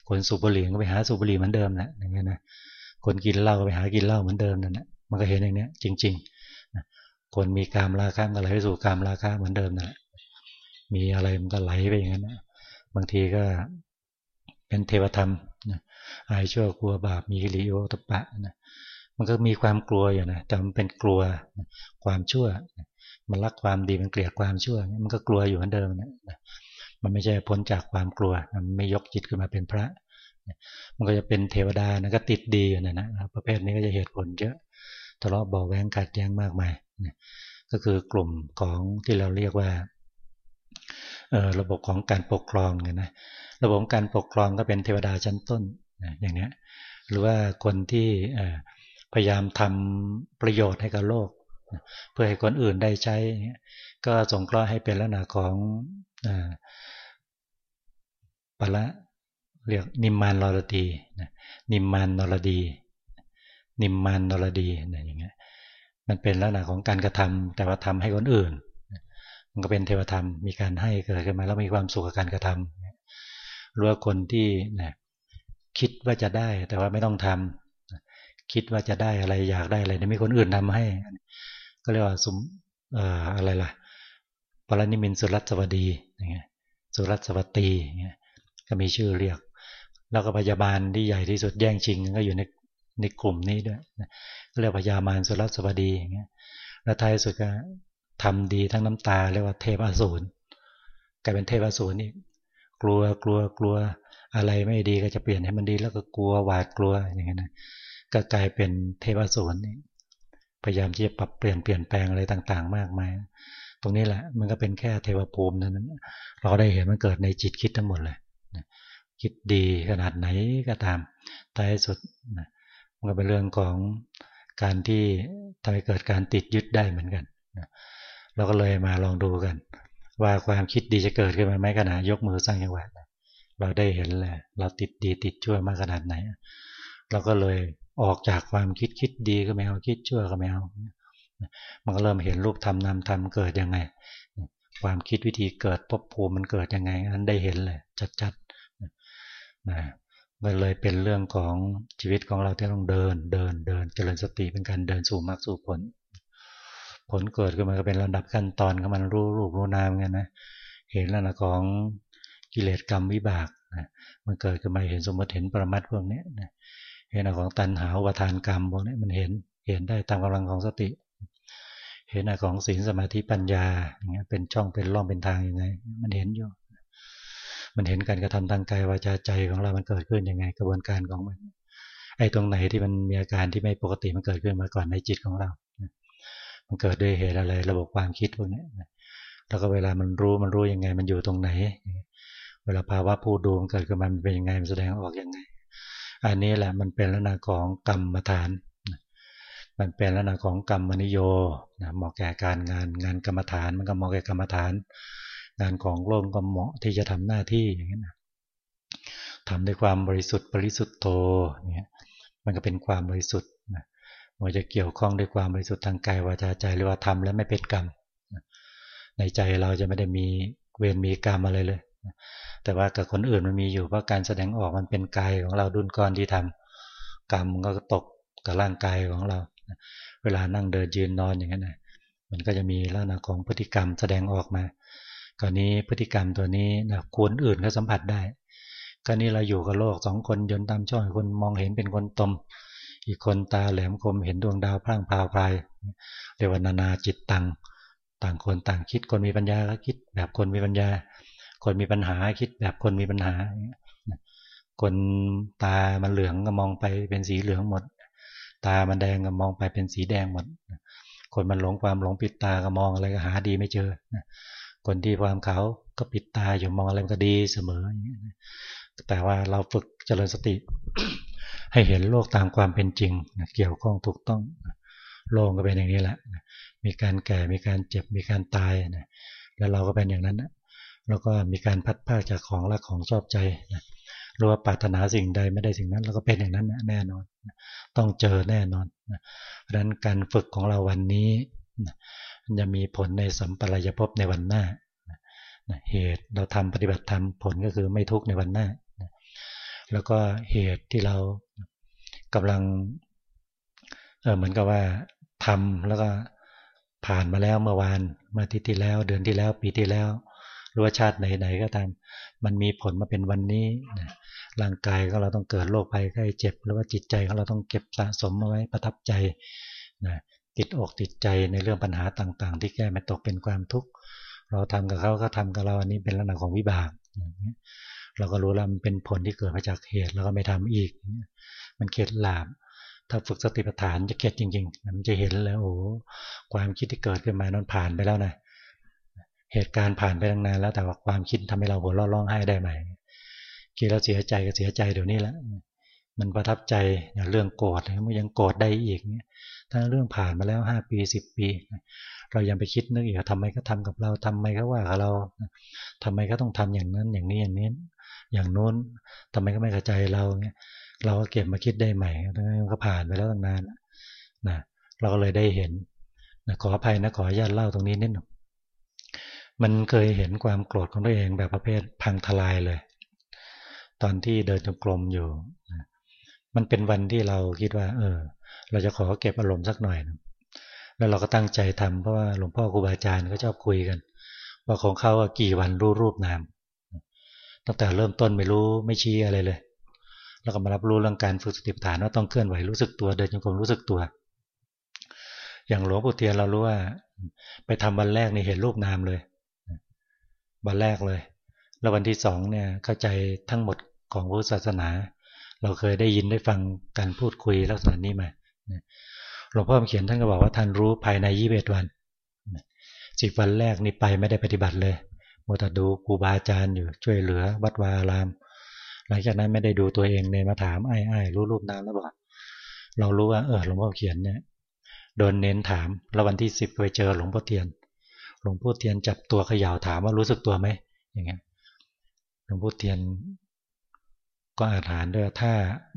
คนสูบบุหรี่ก็ไปหาสูบบุหรี่เหมือนเดิมแหละอย่างเงี้ยนะ คนกินเหล้าก็ไปหากินเหล้าเหมือนเดิมนั่นแหละ มันก็เห็นอย่างเนี้ยจริงๆ คนมีกามราคะก็ไหลไปสู่กามราคะเหมือนเดิมนั่นแหละ มีอะไรมันก็ไหลไปอย่างนั้น บางทีก็เป็นเทวธรรมอายชั่วกลัวบาปมีกิริโอตปะนะมันก็มีความกลัวอยู่นะแต่มันเป็นกลัวความชั่ว มันรักความดีมันเกลียดความชั่ว มันก็กลัวอยู่เหมือนเดิมนะมันไม่ใช่พ้นจากความกลัวมันไม่ยกจิตขึ้นมาเป็นพระ มันก็จะเป็นเทวดานะก็ติดดีอยู่นะนะประเภทนี้ก็จะเหตุผลเยอะทะเลาะเบาแวงกัดแย้งมากมายก็คือกลุ่มของที่เราเรียกว่า ระบบของการปกครองเนี่ยนะระบบการปกครองก็เป็นเทวดาชั้นต้นอย่างนี้หรือว่าคนที่พยายามทำประโยชน์ให้กับโลก เพื่อให้คนอื่นได้ใช้ ก็สงเคราะห์ให้เป็นลักษณะของปละเรียกนิมมานนรดีนิมมานนรดี นิมมานนรดีอย่างเงี้ยมันเป็นลักษณะของการกระทำแต่ว่าทำให้คนอื่น มันก็เป็นเทวธรรม มีการให้เกิดขึ้นมาแล้วมีความสุขกับการกระทำหรือว่าคนที่นะคิดว่าจะได้แต่ว่าไม่ต้องทำคิดว่าจะได้อะไรอยากได้อะไรเนี่ยมีคนอื่นทาให้ ก็เรียกว่าสมอะไรล่ะปรนิมินสุรัตสวัสดีอย่างเงี้ยสุรัตสวัสดีอย่างเงี้ยก็มีชื่อเรียก แล้วก็พยาบาลที่ใหญ่ที่สุดแย่งชิงก็อยู่ในในกลุ่มนี้ด้วยก็เรียกพยาบาลสุรัตสวัสดีอย่างเงี้ยแล้วท้ายสุดก็ ทำดีทั้งน้ำตาเรียกว่าเทพอสูรกลายเป็นเทพอสูรนี่กลัวกลัวกลัวอะไรไม่ดีก็จะเปลี่ยนให้มันดีแล้วก็กลัวหวาดกลัวอย่างเงี้ยนะก็กลายเป็นเทวสูรพยายามที่จะปรับเปลี่ยนเปลี่ยนแปลงอะไรต่าง ๆ มากมายตรงนี้แหละ มันก็เป็นแค่เทวภูมินั้นเราได้เห็นมันเกิดในจิตคิดทั้งหมดเลยคิดดีขนาดไหนก็ตามท้ายสุดมันก็เป็นเรื่องของการที่ทำให้เกิดการติดยึดได้เหมือนกัน เราก็เลยมาลองดูกัน ว่าความคิดดีจะเกิดขึ้นมาไหมขณะยกมือสร้างจังหวะเราได้เห็นเลยเราติดดีติดชั่วมากขนาดไหน เราก็เลยออกจากความคิดคิดดีก็ไม่เอาคิดชั่วก็ไม่เอามันก็เริ่มเห็นรูปธรรมนามธรรมเกิดยังไง ความคิดวิธีเกิดพบภูมิมันเกิดยังไงอันได้เห็นเลยชัดๆนะมันเลยเป็นเรื่องของชีวิตของเราที่ต้องเดินเดินเดินเจริญสติเป็นการเดินสู่มรรคสู่ผล ผลเกิดขึ้นมาก็เป็นระดับขั้นตอนของมันรู้รูปรู้นามกันนะเห็นแล้วนะของกิเลสกรรมวิบากนะมันเกิดขึ้นมาเห็นสมมติเห็นปรมัตพวกนี้นะเห็นของตันหาวัฏานกรรมพวกนี้มันเห็นเห็นได้ตามกำลังของสติ เห็นของศีลสมาธิปัญญาอย่างเงี้ยเป็นช่องเป็นร่องเป็นทางยังไง มันเห็นอยู่มันเห็นการกระทำทางกายวาจาใจของเรามันเกิดขึ้นยังไง กระบวนการของมันไอ้ตรงไหนที่มันมีอาการที่ไม่ปกติมันเกิดขึ้นมาก่อนในจิตของเรา มันเกิดด้วยเหตุอะไร ระบบความคิดพวกนี้แล้วก็เวลามันรู้มันรู้ยังไง มันอยู่ตรงไหน เวลาภาวะผู้ดูมันเกิดขึ้นมามันเป็นยังไงมันแสดงออกยังไง อันนี้แหละมันเป็นลักษณะของกรรมฐาน มันเป็นลักษณะของกรรมนิโยนะเหมาะแก่การงานงานกรรมฐาน มันก็เหมาะแก่กรรมฐาน งานของโลกก็เหมาะที่จะทำหน้าที่อย่างนี้นะทำด้วยความบริสุทธิ์บริสุทธิ์โตเนี่ยมันก็เป็นความบริสุทธิ์นะ มันจะเกี่ยวข้องด้วยความบริสุทธิ์ทางกายวาจาใจหรือว่าทำแล้วไม่เป็นกรรม ในใจเราจะไม่ได้มีเวรมีกรรมอะไรเลย แต่ว่ากับคนอื่นมันมีอยู่เพราะการแสดงออกมันเป็นกายของเราดุนก้อนที่ทำกรรมก็ตกกับร่างกายของเรา เวลานั่งเดินยืนนอนอย่างนั้นนะมันก็จะมีลักษณะของพฤติกรรมแสดงออกมากรณีพฤติกรรมตัวนี้นะคนอื่นก็สัมผัสได้กรณีเราอยู่กับโลกสองคนยนต์ตามช่องคนมองเห็นเป็นคนตม อีกคนตาแหลมคมเห็นดวงดาวพร่างพาวพรายเรียกว่านานาจิตตังต่างคนต่างคิดคนมีปัญญาก็คิดแบบคนมีปัญญา คนมีปัญหาคิดแบบคนมีปัญหา คนตามันเหลืองก็มองไปเป็นสีเหลืองหมด ตามันแดงก็มองไปเป็นสีแดงหมด คนมันหลงความหลงปิดตาก็มองอะไรก็หาดีไม่เจอ คนที่ความเขาก็ปิดตาอยู่มองอะไรก็ดีเสมอ แต่ว่าเราฝึกเจริญสติ ให้เห็นโลกตามความเป็นจริงเกี่ยวข้องถูกต้องโลกก็เป็นอย่างนี้แหละมีการแก่มีการเจ็บมีการตายแล้วเราก็เป็นอย่างนั้นแล้วก็มีการพัดผ้าจากของรักของชอบใจรู้ว่าปรารถนาสิ่งใดไม่ได้สิ่งนั้นแล้วก็เป็นอย่างนั้นแน่นอนต้องเจอแน่นอนเพราะฉะนั้นการฝึกของเราวันนี้จะมีผลในสัมปรายภพในวันหน้าเหตุเราทำปฏิบัติธรรมผลก็คือไม่ทุกข์ในวันหน้า แล้วก็เหตุที่เรากำลังเออเหมือนกับว่าทำแล้วก็ผ่านมาแล้วเมื่อวานเมื่อที่ที่แล้ว เดือนที่แล้ว ปีที่แล้วหรือว่าชาติไหนๆก็ตาม มันมีผลมาเป็นวันนี้นะร่างกายก็เราต้องเกิดโรคภัยไข้เจ็บ หรือว่าจิตใจของเราต้องเก็บสะสมเอาไว้ประทับใจนะติดอกติดใจในเรื่องปัญหาต่าง ๆ ที่แก้ไม่ตกเป็นความทุกข์เราทำกับเขาก็ทำกับเราอันนี้เป็นลักษณะของวิบาก เราก็รู้แล้วมันเป็นผลที่เกิดมาจากเหตุเราก็ไม่ทำอีก มันเข็ดหลาบ ถ้าฝึกสติปัฏฐานจะเข็ดจริงๆ มันจะเห็นแล้วโอ้ความคิดที่เกิดขึ้นมานั้นผ่านไปแล้วนะ เหตุการณ์ผ่านไปตั้งนานแล้วแต่ว่าความคิดทำให้เราหัวเราะร้องไห้ได้ไหมคิดแล้วเสียใจก็เสียใจเดี๋ยวนี้แหละ มันประทับใจเรื่องโกรธมันยังโกรธได้อีกเนี่ยถ้าเรื่องผ่านมาแล้วห้าปีสิบปี เรายังไปคิดนึกอีกทำไมเขาทากับเราทำไมเขาว่ากับเราทำไมเขาต้องทำอย่างนั้นอย่างนี้อย่างนี้ อย่างโน้นทำไมเขาไม่เข้าใจเราเนี่ยเราก็เก็บมาคิดได้ใหม่มันก็ผ่านไปแล้วตั้งนานนะเราก็เลยได้เห็นนะขออภัยนะขออนุญาตเล่าตรงนี้นิดหนึ่งมันเคยเห็นความโกรธของตัวเองแบบประเภทพังทลายเลย ตอนที่เดินจงกรมอยู่มันเป็นวันที่เราคิดว่า เออ เราจะขอเก็บอารมณ์สักหน่อยแล้วเราก็ตั้งใจทำเพราะว่าหลวงพ่อครูบาอาจารย์ก็ชอบคุยกัน ว่าของเขากี่วันรู้รูปนาม ตั้งแต่เริ่มต้นไม่รู้ไม่ชี้อะไรเลย แล้วก็มารับรู้เรื่องการฝึกสติปัฏฐานว่าต้องเคลื่อนไหวรู้สึกตัวเดินจงกรมรู้สึกตัว อย่างหลวงปู่เทียนเรารู้ว่า ไปทำวันแรกนี่เห็นรูปนามเลยวันแรกเลย แล้ววันที่สองเนี่ยเข้าใจทั้งหมดของพุทธศาสนา เราเคยได้ยินได้ฟังการพูดคุยลักษณะนี้มาหลวงพ่อเขียนท่านก็บอกว่าท่านรู้ภายในยี่สิบวันสิบวันแรกนี่ไปไม่ได้ปฏิบัติเลย โมตดูครูบาอาจารย์อยู่ช่วยเหลือวัดวาอาราม หลังจากนั้นไม่ได้ดูตัวเองเนี่ยมาถามไอ้ไอ้รู้รูปนามแล้วบอกเรารู้ว่าเออหลวงพ่อเขียนเนี่ยโดนเน้นถามแล้ววันที่สิบไปเจอหลวงพ่อเทียน หลวงพ่อเทียนจับตัวเขย่าถามว่ารู้สึกตัวไหมอย่างเงี้ยหลวงพ่อเทียนก็อาถานด้วยถ้า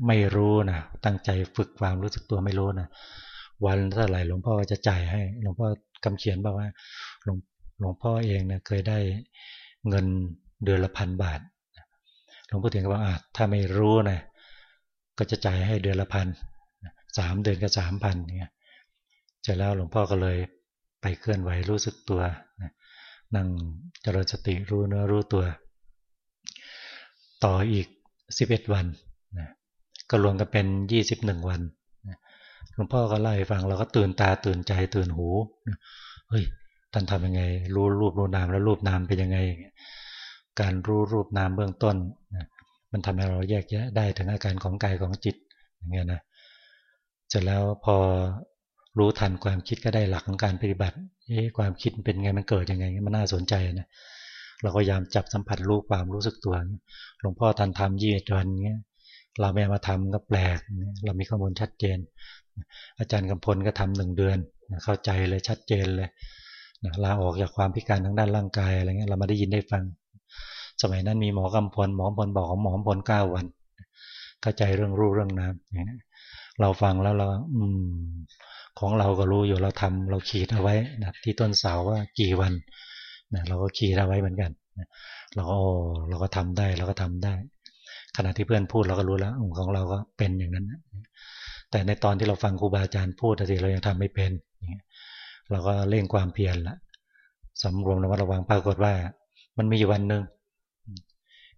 ไม่รู้นะตั้งใจฝึกความรู้สึกตัวไม่รู้นะวันเท่าไหร่หลวงพ่อจะจ่ายให้ หลวงพ่อกำเขียนบอกว่าหลวง หลวงพ่อเองนะเคยได้เงินเดือนละพันบาทหลวงพ่อเทียนก็บอกอ่าถ้าไม่รู้นะก็จะจ่ายให้เดือนละพันสามเดือนก็สามพันเนี่ยจะแล้วหลวงพ่อก็เลยไปเคลื่อนไหวรู้สึกตัวนั่งเจริญสติรู้เนื้อรู้ตัว ต่ออีก11วันนะก็รวมกันเป็น21วันหลวงพ่อก็เล่าให้ฟังเราก็ตื่นตาตื่นใจตื่นหูเฮ้ย ท่านทำยังไง รู้รูปรู้นามแล้วรูปนามเป็นยังไง การรู้รูปนามเบื้องต้นมันทำให้เราแยกแยะได้ถึงอาการของกายของจิตอย่างเงี้ยนะเสร็จแล้วพอรู้ทันความคิดก็ได้หลักของการปฏิบัติเอ๊ความคิดเป็นไงมันเกิดยังไงมันน่าสนใจนะเราก็พยายามจับสัมผัสรู้ความรู้สึกตัวหลวงพ่อทันทำยี่จวนเงี้ยเราไม่มาทำก็แปลก เรามีข้อมูลชัดเจน อาจารย์กำพลก็ทำหนึ่งเดือน เข้าใจเลยชัดเจนเลย ลาออกจากความพิการทางด้านร่างกายอะไรเงี้ยเรามาได้ยินได้ฟัง สมัยนั้นมีหมอกำพลหมอพลบอกของหมอพลเก้าวัน เข้าใจเรื่องรู้เรื่องน้ำเราฟังแล้วเราอืมของเราก็รู้อยู่เราทำเราขีดเอาไว้นะที่ต้นเสาว่ากี่วันนะเราก็ขีดเอาไว้เหมือนกันนะเราก็เราก็ทำได้เราก็ทำได้ ขณะที่เพื่อนพูดเราก็รู้แล้วของเราก็เป็นอย่างนั้น แต่ในตอนที่เราฟังครูบาอาจารย์พูดแต่เรายังทำไม่เป็น เราก็เร่งความเพียรละสำรวมระมัดระวังปรากฏว่า มันมีอยู่วันหนึ่ง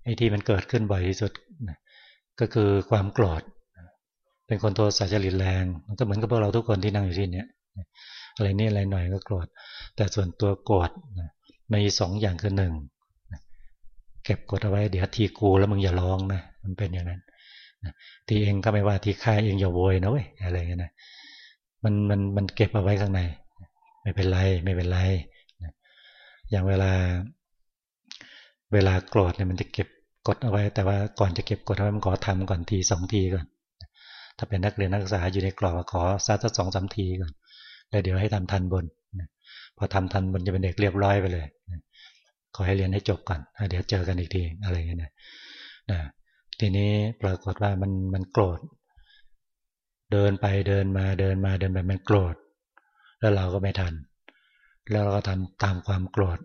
ไอ้ที่มันเกิดขึ้นบ่อยที่สุดก็คือความโกรธเป็นคนโทสะจริตแรงมันก็เหมือนกับพวกเราทุกคนที่นั่งอยู่ที่นี้อะไรนี่อะไรหน่อยก็โกรธแต่ส่วนตัวโกรธมีสองอย่างคือหนึ่งเก็บกดเอาไว้เดี๋ยวทีกูแล้วมึงอย่าร้องนะมันเป็นอย่างนั้นทีเองก็ไม่ว่าทีค่าเองอย่าโวยนะเว้ยอะไรเงี้ยนะมันมันมันเก็บเอาไว้ข้างใน ไม่เป็นไร ไม่เป็นไร อย่างเวลา เวลาโกรธเนี่ยมันจะเก็บกดเอาไว้ แต่ว่าก่อนจะเก็บกดเอาไว้มันขอทำก่อนทีสองทีก่อน ถ้าเป็นนักเรียนนักศึกษาอยู่ในกรอบขอซัดสักสองสามทีก่อน แล้วเดี๋ยวให้ทำทันบน พอทำทันบนจะเป็นเด็กเรียบร้อยไปเลย ขอให้เรียนให้จบก่อน เดี๋ยวเจอกันอีกทีอะไรเงี้ยนะนะทีนี้ปรากฏว่ามันมันโกรธ เดินไปเดินมาเดินมาเดินไปมันโกรธ แล้วเราก็ไม่ทัน แล้วเราก็ทำตามความโกรธ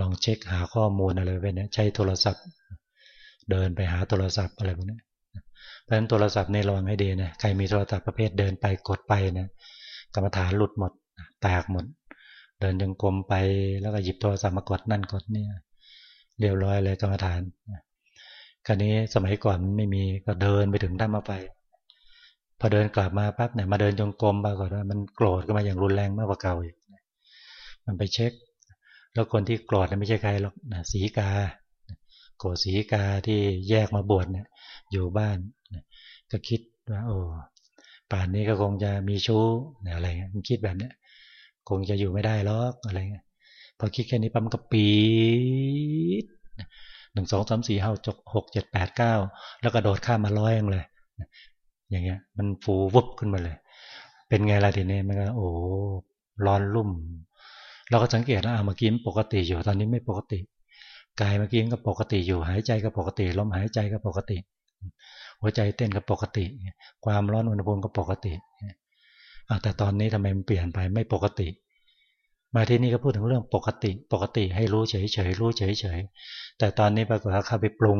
ลองเช็คหาข้อมูลอะไรไปเนี่ยใช้โทรศัพท์ เดินไปหาโทรศัพท์อะไรพวกนี้เพราะฉะนั้นโทรศัพท์ในระวังให้ดีนะใครมีโทรศัพท์ประเภทเดินไปกดไปนะกรรมฐานหลุดหมดแตกหมด เดินจงกรมไปแล้วก็หยิบโทรศัพท์มากดนั่นกดนี่เรียบร้อยเลยกรรมฐานคราวนี้สมัยก่อนไม่มีก็เดินไปถึงท่ามาไป พอเดินกลับมาปั๊บเนี่ยมาเดินจงกรมปรากฏว่ามันโกรธก็มาอย่างรุนแรงมากกว่าเก่าอีกมันไปเช็ค แล้วคนที่โกรธไม่ใช่ใครหรอกนะสีกา โกรธสีกาที่แยกมาบวชเนี่ยอยู่บ้านก็คิดว่าโอ้ป่านนี้ก็คงจะมีชู้อะไรมันคิดแบบเนี้ยคงจะอยู่ไม่ได้หรอกอะไรเงี้ยพอคิดแค่นี้ปั๊มก็ปีดหนึ่งสองสามสี่ห้าจกหกเจ็ดแปดเก้าแล้วก็โดดข้ามมาร้อยเองเลย อย่างเงี้ย มันฟูวุบขึ้นมาเลย เป็นไงล่ะทีนี้มันก็โอ้ร้อนรุ่ม เราก็สังเกตว่าเมื่อกี้ปกติอยู่ตอนนี้ไม่ปกติกายเมื่อกี้ก็ปกติอยู่หายใจก็ปกติลมหายใจก็ปกติ หัวใจเต้นก็ปกติ ความร้อนอุณหภูมิก็ปกติแต่ตอนนี้ทำไมมันเปลี่ยนไปไม่ปกติ มาที่นี่ก็พูดถึงเรื่องปกติ ปกติให้รู้เฉยเฉยรู้เฉยเฉยแต่ตอนนี้ปรากฏว่าเข้าไปปรุง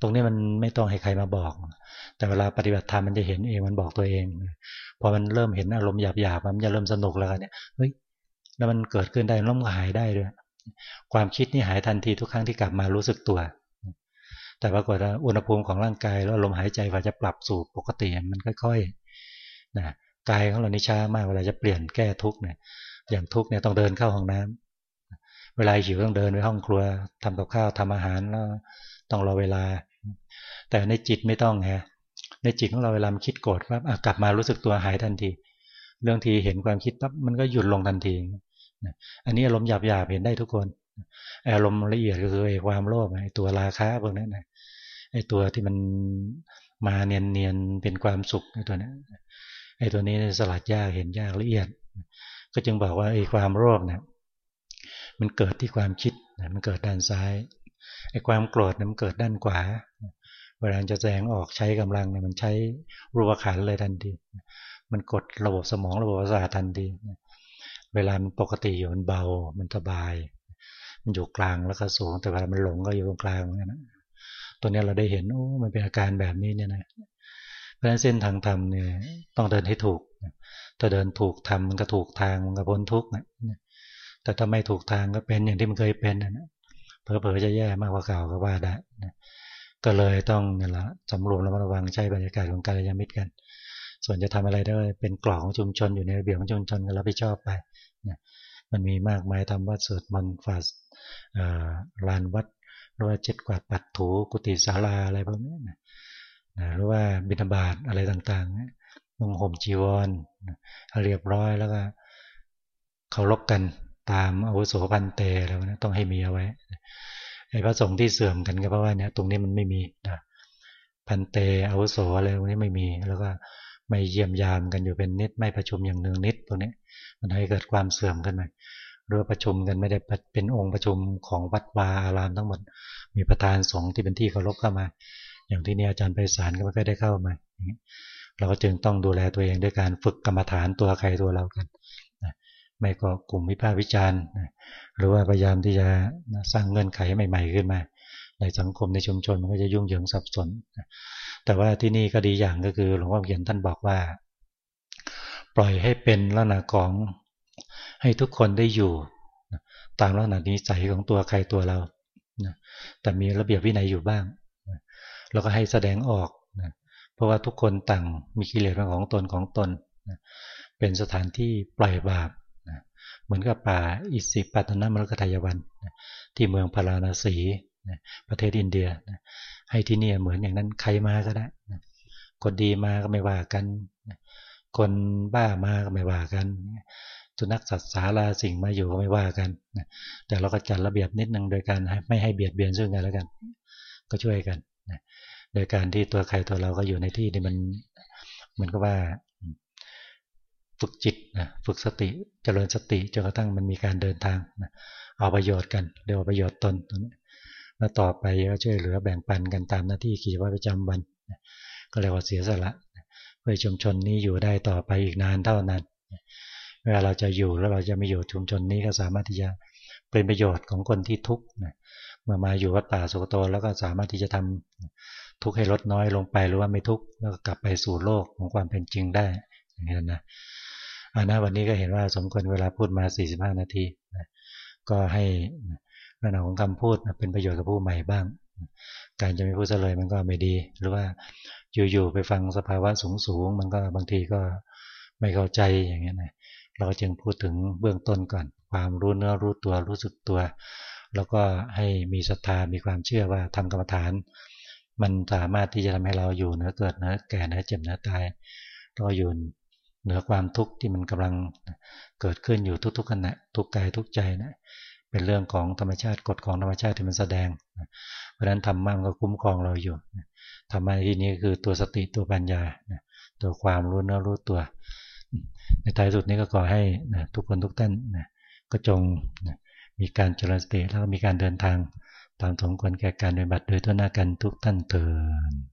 ตรงนี้มันไม่ต้องให้ใครมาบอก แต่เวลาปฏิบัติธรรมมันจะเห็นเองมันบอกตัวเอง พอมันเริ่มเห็นอารมณ์หยาบๆมันจะเริ่มสนุกแล้วเนี่ยเฮ้ยแล้วมันเกิดขึ้นได้ล้มหายได้ด้วย ความคิดนี่หายทันทีทุกครั้งที่กลับมารู้สึกตัว แต่ปรากฏว่าอุณหภูมิของร่างกายแล้วลมหายใจกว่าจะปรับสู่ปกติมันค่อยๆนะกายของเรานี่ช้ามากเวลาจะเปลี่ยนแก้ทุกเนี่ยอย่างทุกเนี่ยต้องเดินเข้าห้องน้ำเวลาหิวต้องเดินไปห้องครัวทำกับข้าวทำอาหารแล้วต้องรอเวลา แต่ในจิตไม่ต้องฮะในจิตของเราเวลามันคิดโกรธปั๊บกลับมารู้สึกตัวหายทันที เรื่องทีเห็นความคิดปั๊บมันก็หยุดลงทันทีอันนี้อารมณ์หยาบหยาเห็นได้ทุกคนอารมณ์ละเอียดก็คือไอ้ความโลภไอ้ตัวราคะพวกนั้นไอ้ตัวที่มันมาเนียนเนียนเป็นความสุขไอ้ตัวนี้ไอ้ตัวนี้สลัดยากเห็นยากละเอียด ก็จึงบอกว่าไอ้ความโลภเนี่ยมันเกิดที่ความคิดมันเกิดด้านซ้าย ไอ้ความโกรธมันเกิดด้านขวาเวลาจะแสดงออกใช้กำลังเนี่ยมันใช้รูปขันเลยทันที มันกดระบบสมองระบบประสาททันที เวลามันปกติอยู่มันเบา มันสบาย มันอยู่กลางแล้วก็สูง แต่เวลามันหลงก็อยู่ตรงกลางนี่นะตัวนี้เราได้เห็นโอ้ มันเป็นอาการแบบนี้เนี่ยนะ เพราะฉะนั้นเส้นทางธรรมเนี่ยต้องเดินให้ถูก ถ้าเดินถูกทำมันก็ถูกทางมันก็พ้นทุกข์นะแต่ถ้าไม่ถูกทางก็เป็นอย่างที่มันเคยเป็นนะ เผลอๆจะแย่มากกว่าเก่าก็ว่าได้ก็เลยต้องนี่แหละสำรวมระวังใช้บรรยากาศของการยามิตรกัน ส่วนจะทำอะไรได้เป็นกล่องของชุมชนอยู่ในระเบียบของชุมชนก็รับผิดชอบไปนะมันมีมากมายทำวัดสวดมนต์ฝาลานวัดหรือว่าเจ็ดกวาดปัดถูกุฏิศาลาอะไรพวกนี้นะหรือว่าบิณฑบาตอะไรต่างๆนุ่งห่มจีวรเรียบร้อยแล้วก็เคารพกัน ตามอาวุโสพันเตแล้วนะต้องให้มีเอาไว้ไอ้พระสงฆ์ที่เสื่อมกันก็เพราะว่าเนี่ยตรงนี้มันไม่มีนะพันเตอาวุโสอะไรตรงนี้ไม่มี แล้วก็ไม่เยี่ยมยามกันอยู่เป็นนิดไม่ประชุมอย่างหนึ่งนิดตรงนี้มันให้เกิดความเสื่อมขึ้นมาหรือประชุมกันไม่ได้เป็นองค์ประชุมของวัดวาอารามทั้งหมด มีประธานสงฆ์ที่เป็นที่เคารพเข้ามา อย่างที่นี่อาจารย์ไปสารก็ไม่ค่อยได้เข้ามาเราก็จึงต้องดูแลตัวเองด้วยการฝึกกรรมฐานตัวใครตัวเรากัน ไม่ก็กลุ่มวิพากษ์วิจารณ์หรือว่าพยายามที่จะสร้างเงื่อนไขใหม่ ๆ ขึ้นมา ในสังคมในชุมชนมันก็จะยุ่งเหยิงสับสน แต่ว่าที่นี่ก็ดีอย่างก็คือหลวงพ่อเขียนท่านบอกว่า ปล่อยให้เป็นลักษณะของให้ทุกคนได้อยู่ ตามลักษณะนิสัยของตัวใครตัวเราแต่มีระเบียบวินัยอยู่บ้างแล้วก็ให้แสดงออกเพราะว่าทุกคนต่างมีกิเลสของตนของตน เป็นสถานที่ปล่อยบาป เหมือนกับป่าอิสิปัตนมรกทายวันที่เมืองพาราณสีประเทศอินเดียให้ที่นี่เหมือนอย่างนั้นใครมาก็ได้คนดีมาก็ไม่ว่ากัน คนบ้ามาก็ไม่ว่ากันสุนัขสัตว์สาราสิ่งมาอยู่ก็ไม่ว่ากันแต่เราก็จัดระเบียบนิดนึงโดยการไม่ให้เบียดเบียนซึ่งกันแล้วกัน ก็ช่วยกันโดยการที่ตัวใครตัวเราก็อยู่ในที่ที่มันเหมือนกับว่า ฝึกจิตนะฝึกสติเจริญสติจนกระทั่งมันมีการเดินทางนะเอาประโยชน์กันเรียกว่าประโยชน์ตนตรงนี้แล้วต่อไปก็ช่วยเหลือแบ่งปันกันตามหน้าที่ขีดว่าประจำวันก็เรียกว่าเสียสละเพื่อชุมชนนี้อยู่ได้ต่อไปอีกนานเท่านั้นเวลาเราจะอยู่แล้วเราจะไม่อยู่ชุมชนนี้ก็สามารถที่จะเป็นประโยชน์ของคนที่ทุกข์เมื่อมาอยู่วัดป่าสุกโตแล้วก็สามารถที่จะทำทุกข์ให้ลดน้อยลงไปหรือว่าไม่ทุกข์แล้วก็กลับไปสู่โลกของความเป็นจริงได้อย่างนี้นะ อันนะวันนี้ก็เห็นว่าสมควรเวลาพูดมา 45 นาทีนะก็ให้เรื่องของคำพูดเป็นประโยชน์กับผู้ใหม่บ้าง การจะไม่พูดเลยมันก็ไม่ดี หรือว่าอยู่ๆไปฟังสภาวะสูงๆมันก็บางทีก็ไม่เข้าใจอย่างเงี้ยนะเราจึงพูดถึงเบื้องต้นก่อน ความรู้เนื้อรู้ตัวรู้สึกตัว แล้วก็ให้มีศรัทธามีความเชื่อว่าทำกรรมฐาน มันสามารถที่จะทำให้เราอยู่เนื้อเกิดเนื้อแก่เนื้อเจ็บเนื้อตายเราอยู่ เหนือความทุกข์ที่มันกำลังเกิดขึ้นอยู่ทุกๆขณะทุกกายทุกใจนะเป็นเรื่องของธรรมชาติกฎของธรรมชาติที่มันแสดง เพราะฉะนั้นธรรมะมันก็คุ้มครองเราอยู่ธรรมะที่นี้คือตัวสติตัวปัญญาตัวความรู้เนื้อรู้ตัว ในท้ายสุดนี้ก็ขอให้ทุกคนทุกท่านก็จงมีการเจริญสติแล้วก็มีการเดินทางตามสมควรแก่การปฏิบัติโดยทั่วหน้ากันทุกท่านเถิด